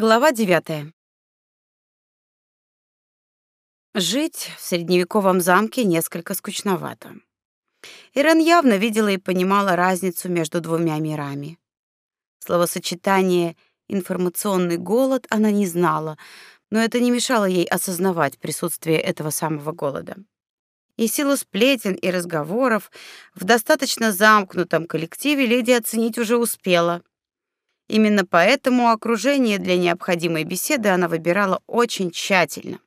Глава 9. Жить в средневековом замке несколько скучновато. Ирен явно видела и понимала разницу между двумя мирами. Словосочетание информационный голод она не знала, но это не мешало ей осознавать присутствие этого самого голода. И силу сплетен и разговоров в достаточно замкнутом коллективе леди оценить уже успела. Именно поэтому окружение для необходимой беседы она выбирала очень тщательно.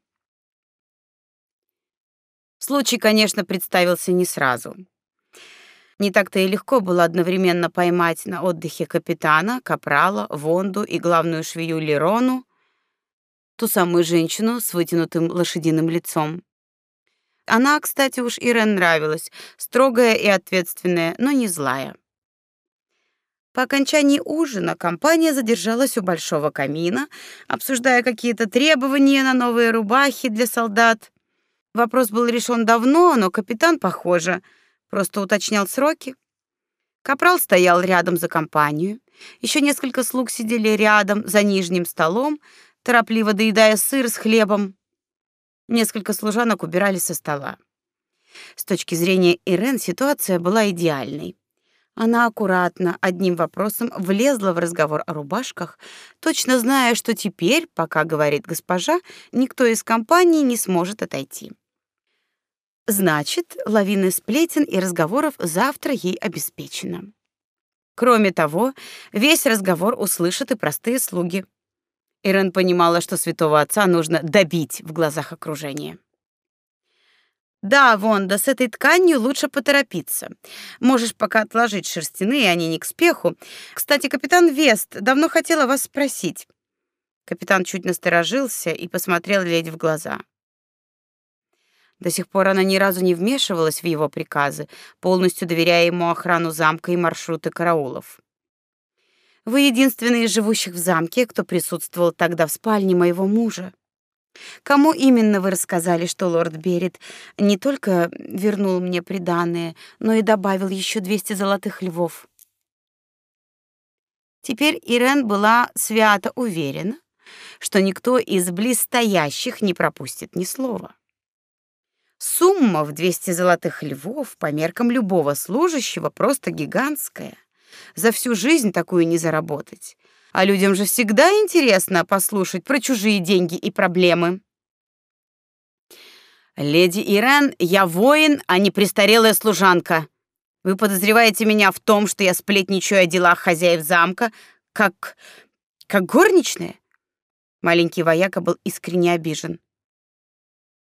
Случай, конечно, представился не сразу. Не так-то и легко было одновременно поймать на отдыхе капитана, капрала, Вонду и главную швею Лерону, ту самую женщину с вытянутым лошадиным лицом. Она, кстати, уж Ирен нравилась, строгая и ответственная, но не злая. По окончании ужина компания задержалась у большого камина, обсуждая какие-то требования на новые рубахи для солдат. Вопрос был решен давно, но капитан, похоже, просто уточнял сроки. Капрал стоял рядом за компанию. Еще несколько слуг сидели рядом за нижним столом, торопливо доедая сыр с хлебом. Несколько служанок убирали со стола. С точки зрения Ирен ситуация была идеальной. Она аккуратно одним вопросом влезла в разговор о рубашках, точно зная, что теперь, пока говорит госпожа, никто из компании не сможет отойти. Значит, лавина сплетен и разговоров завтра ей обеспечена. Кроме того, весь разговор услышат и простые слуги. Ирен понимала, что святого отца нужно добить в глазах окружения. Да, Вонда, с этой тканью лучше поторопиться. Можешь пока отложить шерстяные, они не к спеху. Кстати, капитан Вест давно хотела вас спросить. Капитан чуть насторожился и посмотрел леди в глаза. До сих пор она ни разу не вмешивалась в его приказы, полностью доверяя ему охрану замка и маршруты караулов. Вы единственный из живущих в замке, кто присутствовал тогда в спальне моего мужа. Кому именно вы рассказали, что лорд Берет не только вернул мне приданое, но и добавил еще 200 золотых львов? Теперь Ирен была свято уверена, что никто из близстоящих не пропустит ни слова. Сумма в 200 золотых львов по меркам любого служащего просто гигантская. За всю жизнь такую не заработать. А людям же всегда интересно послушать про чужие деньги и проблемы. Леди Ирен, я воин, а не престарелая служанка. Вы подозреваете меня в том, что я сплетничаю о делах хозяев замка, как как горничная? Маленький вояка был искренне обижен.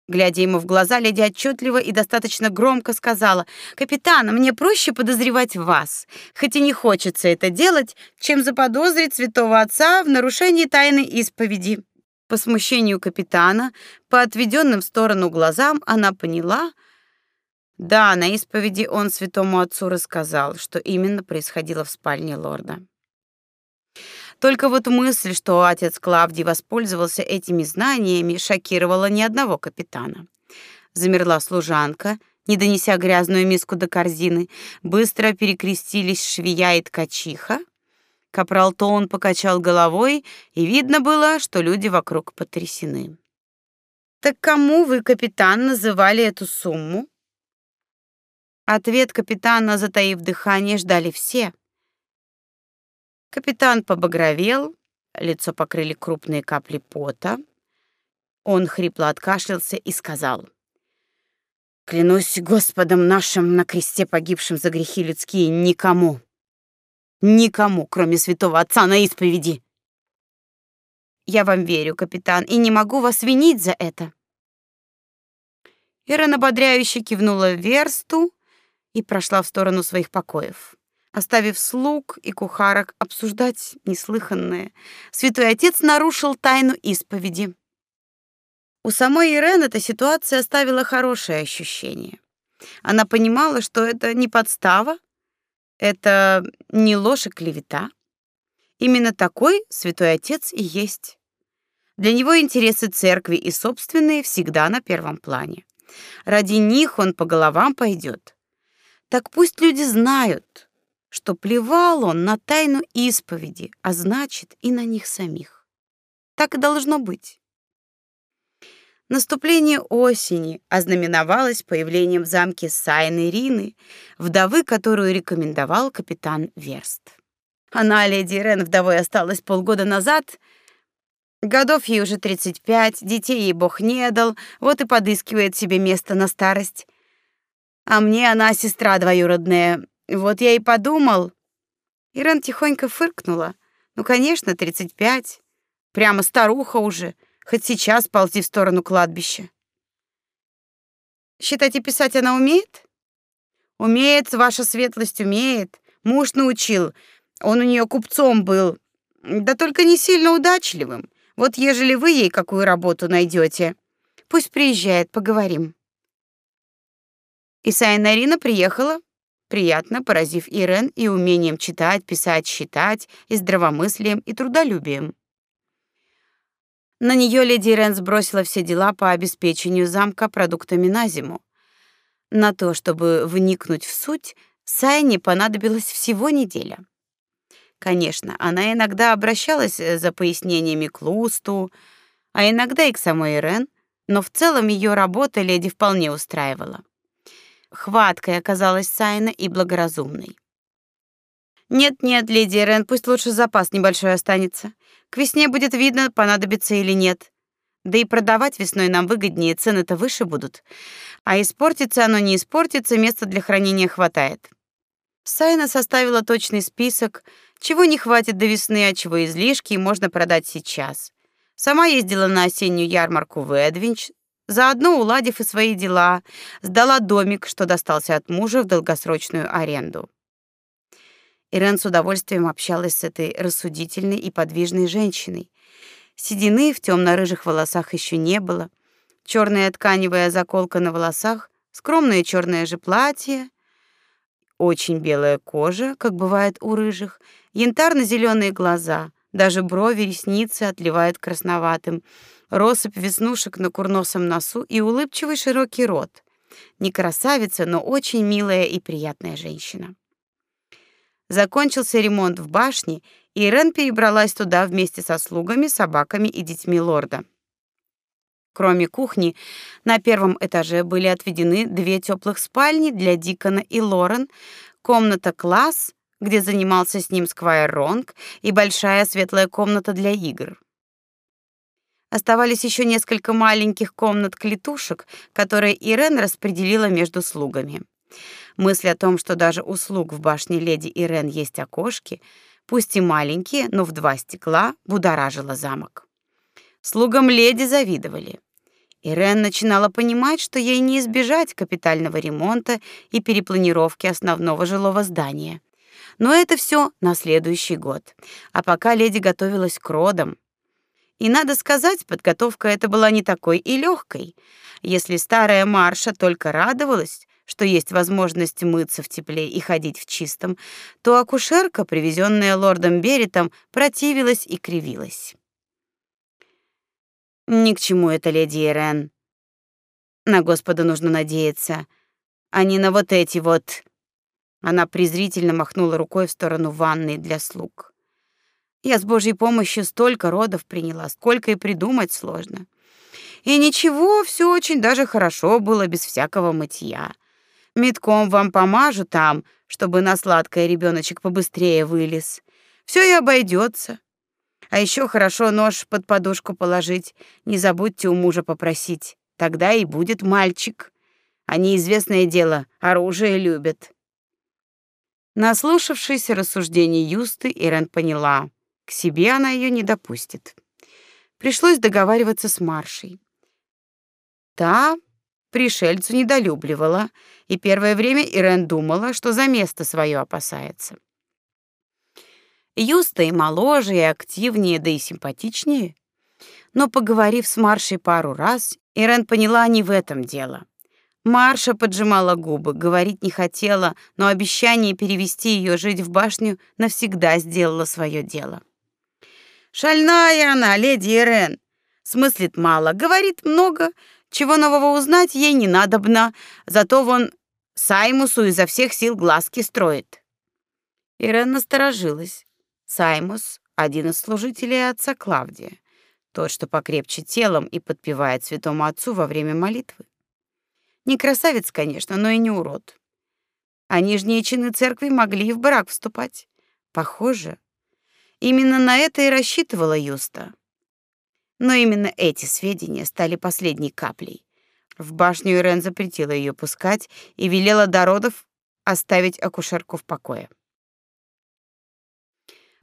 Глядя ему в глаза, леди отчетливо и достаточно громко сказала: "Капитан, мне проще подозревать вас, хоть и не хочется это делать, чем заподозрить святого отца в нарушении тайны исповеди". По смущению капитана, по отведенным в сторону глазам, она поняла, да, на исповеди он святому отцу рассказал, что именно происходило в спальне лорда. Только вот мысль, что отец Клавдий воспользовался этими знаниями, шокировала ни одного капитана. Замерла служанка, не донеся грязную миску до корзины, быстро перекрестились швея и ткачиха. Капрал Тон покачал головой, и видно было, что люди вокруг потрясены. Так кому вы, капитан, называли эту сумму? Ответ капитана, затаив дыхание, ждали все. Капитан побагровел, лицо покрыли крупные капли пота. Он хрипло откашлялся и сказал: Клянусь Господом нашим на кресте погибшим за грехи людские никому, никому, кроме святого отца на исповеди. Я вам верю, капитан, и не могу вас винить за это. Ира ободряюще кивнула Версту и прошла в сторону своих покоев оставив слуг и кухарок обсуждать неслыханное. Святой отец нарушил тайну исповеди. У самой Ирен эта ситуация оставила хорошее ощущение. Она понимала, что это не подстава, это не ложь и клевета. Именно такой святой отец и есть. Для него интересы церкви и собственные всегда на первом плане. Ради них он по головам пойдет. Так пусть люди знают, что плевал он на тайну исповеди, а значит и на них самих. Так и должно быть. Наступление осени ознаменовалось появлением в замке Сайны Рины, вдовы, которую рекомендовал капитан Верст. Она, леди Рен, вдовой осталась полгода назад. Годов ей уже 35, детей ей Бог не дал, вот и подыскивает себе место на старость. А мне она сестра двоюродная. Вот я и подумал. Ирен тихонько фыркнула. Ну, конечно, 35. Прямо старуха уже, хоть сейчас ползи в сторону кладбища. Считать и писать она умеет? Умеет, ваша светлость умеет. Муж научил. Он у нее купцом был. Да только не сильно удачливым. Вот ежели вы ей какую работу найдете, пусть приезжает, поговорим. Исайя Нарина приехала, приятно поразив Ирен и умением читать, писать, считать, и здравомыслием, и трудолюбием. На нее леди Ирен сбросила все дела по обеспечению замка продуктами на зиму. На то, чтобы вникнуть в суть, Сайне понадобилась всего неделя. Конечно, она иногда обращалась э, за пояснениями к Лусту, а иногда и к самой Ирен, но в целом ее работа леди вполне устраивала. Хваткой оказалась Сайна и благоразумной. Нет-нет, леди Рен, пусть лучше запас небольшой останется. К весне будет видно, понадобится или нет. Да и продавать весной нам выгоднее, цены-то выше будут. А испортится оно не испортится, места для хранения хватает. Сайна составила точный список, чего не хватит до весны, а чего излишки, и можно продать сейчас. Сама ездила на осеннюю ярмарку в Эдвинч, Заодно уладив и свои дела, сдала домик, что достался от мужа в долгосрочную аренду. Ирен с удовольствием общалась с этой рассудительной и подвижной женщиной. Седины в темно рыжих волосах еще не было, черная тканевая заколка на волосах, скромное черное же платье, очень белая кожа, как бывает у рыжих, янтарно зеленые глаза, даже брови, ресницы отливают красноватым россыпь веснушек на курносом носу и улыбчивый широкий рот. Не красавица, но очень милая и приятная женщина. Закончился ремонт в башне, и Рен перебралась туда вместе со слугами, собаками и детьми лорда. Кроме кухни, на первом этаже были отведены две теплых спальни для Дикона и Лорен, комната-класс, где занимался с ним Сквайр Ронг, и большая светлая комната для игр. Оставались еще несколько маленьких комнат-клетушек, которые Ирен распределила между слугами. Мысль о том, что даже у слуг в башне леди Ирен есть окошки, пусть и маленькие, но в два стекла, будоражила замок. Слугам леди завидовали. Ирен начинала понимать, что ей не избежать капитального ремонта и перепланировки основного жилого здания. Но это все на следующий год. А пока леди готовилась к родам, и надо сказать, подготовка эта была не такой и легкой. Если старая Марша только радовалась, что есть возможность мыться в тепле и ходить в чистом, то акушерка, привезенная лордом Беритом, противилась и кривилась. Ни к чему это, леди Ирен. На Господа нужно надеяться, а не на вот эти вот. Она презрительно махнула рукой в сторону ванной для слуг. Я с Божьей помощью столько родов приняла, сколько и придумать сложно. И ничего, все очень даже хорошо было без всякого мытья. Метком вам помажу там, чтобы на сладкое ребеночек побыстрее вылез. Все и обойдется. А еще хорошо нож под подушку положить. Не забудьте у мужа попросить. Тогда и будет мальчик. А неизвестное дело, оружие любят. Наслушавшись рассуждений Юсты, Ирен поняла — к себе она ее не допустит. Пришлось договариваться с Маршей. Та пришельцу недолюбливала, и первое время Ирен думала, что за место свое опасается. Юста и моложе, и активнее, да и симпатичнее. Но поговорив с Маршей пару раз, Ирен поняла, не в этом дело. Марша поджимала губы, говорить не хотела, но обещание перевести ее жить в башню навсегда сделало свое дело. Шальная она, леди Ирен. Смыслит мало, говорит много, чего нового узнать ей не надобно, зато вон Саймусу изо всех сил глазки строит. Ирен насторожилась. Саймус — один из служителей отца Клавдия. тот, что покрепче телом и подпевает святому отцу во время молитвы. Не красавец, конечно, но и не урод. А нижние чины церкви могли и в брак вступать. Похоже, именно на это и рассчитывала Юста. Но именно эти сведения стали последней каплей. В башню Ирен запретила ее пускать и велела до родов оставить акушерку в покое.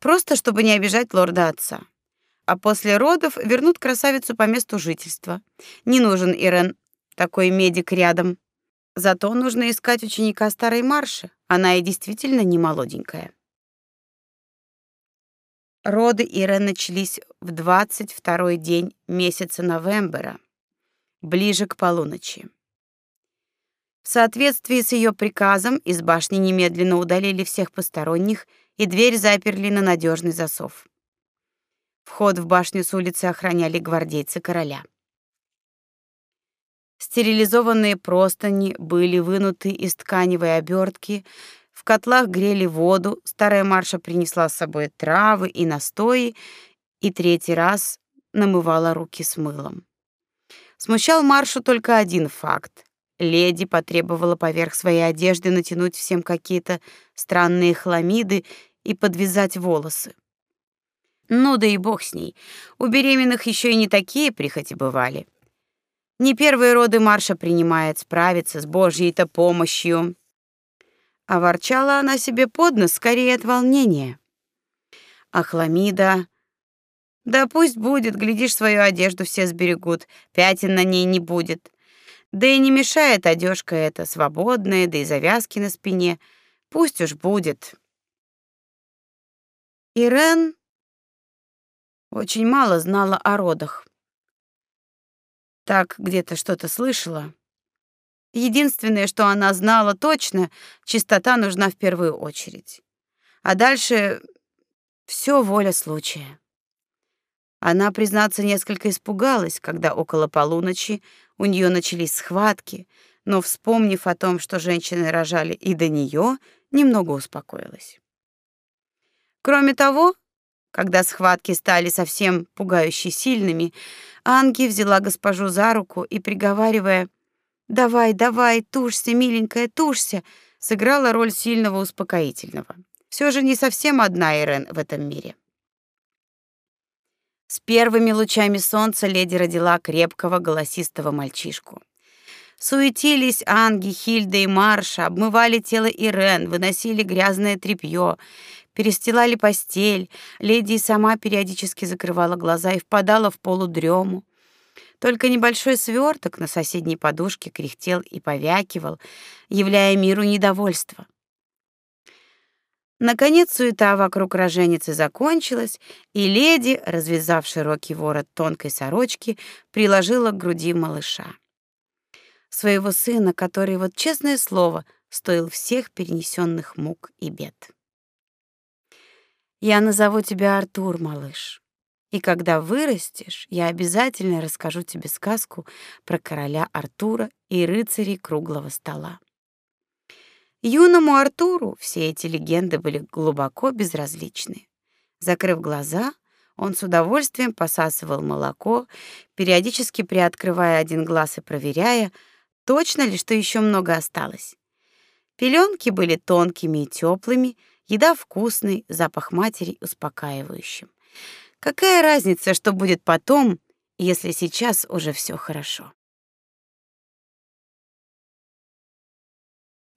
Просто чтобы не обижать лорда отца. А после родов вернут красавицу по месту жительства. Не нужен Ирен такой медик рядом. Зато нужно искать ученика старой Марши. Она и действительно не молоденькая. Роды Ирен начались в 22-й день месяца Новембера, ближе к полуночи. В соответствии с ее приказом из башни немедленно удалили всех посторонних и дверь заперли на надежный засов. Вход в башню с улицы охраняли гвардейцы короля. Стерилизованные простыни были вынуты из тканевой обертки, в котлах грели воду, старая Марша принесла с собой травы и настои и третий раз намывала руки с мылом. Смущал Маршу только один факт. Леди потребовала поверх своей одежды натянуть всем какие-то странные хламиды и подвязать волосы. Ну да и бог с ней. У беременных еще и не такие прихоти бывали. Не первые роды Марша принимает справиться с Божьей-то помощью. А ворчала она себе под нос скорее от волнения. А хламида... Да пусть будет, глядишь, свою одежду все сберегут, пятен на ней не будет. Да и не мешает одежка эта, свободная, да и завязки на спине. Пусть уж будет. Ирен очень мало знала о родах. Так где-то что-то слышала. Единственное, что она знала точно, чистота нужна в первую очередь. А дальше все воля случая. Она, признаться, несколько испугалась, когда около полуночи у нее начались схватки, но, вспомнив о том, что женщины рожали и до нее, немного успокоилась. Кроме того, когда схватки стали совсем пугающе сильными, Анги взяла госпожу за руку и, приговаривая «Давай, давай, тушься, миленькая, тушься», сыграла роль сильного успокоительного. Все же не совсем одна Ирен в этом мире. С первыми лучами солнца леди родила крепкого голосистого мальчишку. Суетились Анги, Хильда и Марша, обмывали тело Ирен, выносили грязное тряпье, перестилали постель. Леди сама периодически закрывала глаза и впадала в полудрему. Только небольшой сверток на соседней подушке кряхтел и повякивал, являя миру недовольство. Наконец суета вокруг роженицы закончилась, и леди, развязав широкий ворот тонкой сорочки, приложила к груди малыша. Своего сына, который, вот честное слово, стоил всех перенесенных мук и бед. Я назову тебя Артур, малыш. И когда вырастешь, я обязательно расскажу тебе сказку про короля Артура и рыцарей круглого стола. Юному Артуру все эти легенды были глубоко безразличны. Закрыв глаза, он с удовольствием посасывал молоко, периодически приоткрывая один глаз и проверяя, точно ли что еще много осталось. Пеленки были тонкими и теплыми, еда вкусной, запах матери успокаивающим. Какая разница, что будет потом, если сейчас уже все хорошо?